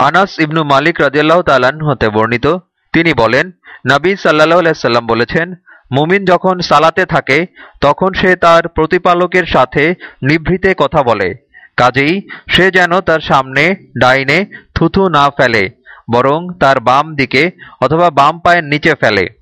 আনাস ইবনু মালিক রাজিয়াল্লাহ তালান হতে বর্ণিত, তিনি বলেন, নবী সাল্লাহ সাল্লাম বলেছেন, মুমিন যখন সালাতে থাকে, তখন সে তার প্রতিপালকের সাথে নিভৃতে কথা বলে। কাজেই সে যেন তার সামনে, ডাইনে থুথু না ফেলে, বরং তার বাম দিকে অথবা বাম পায়ের নিচে ফেলে।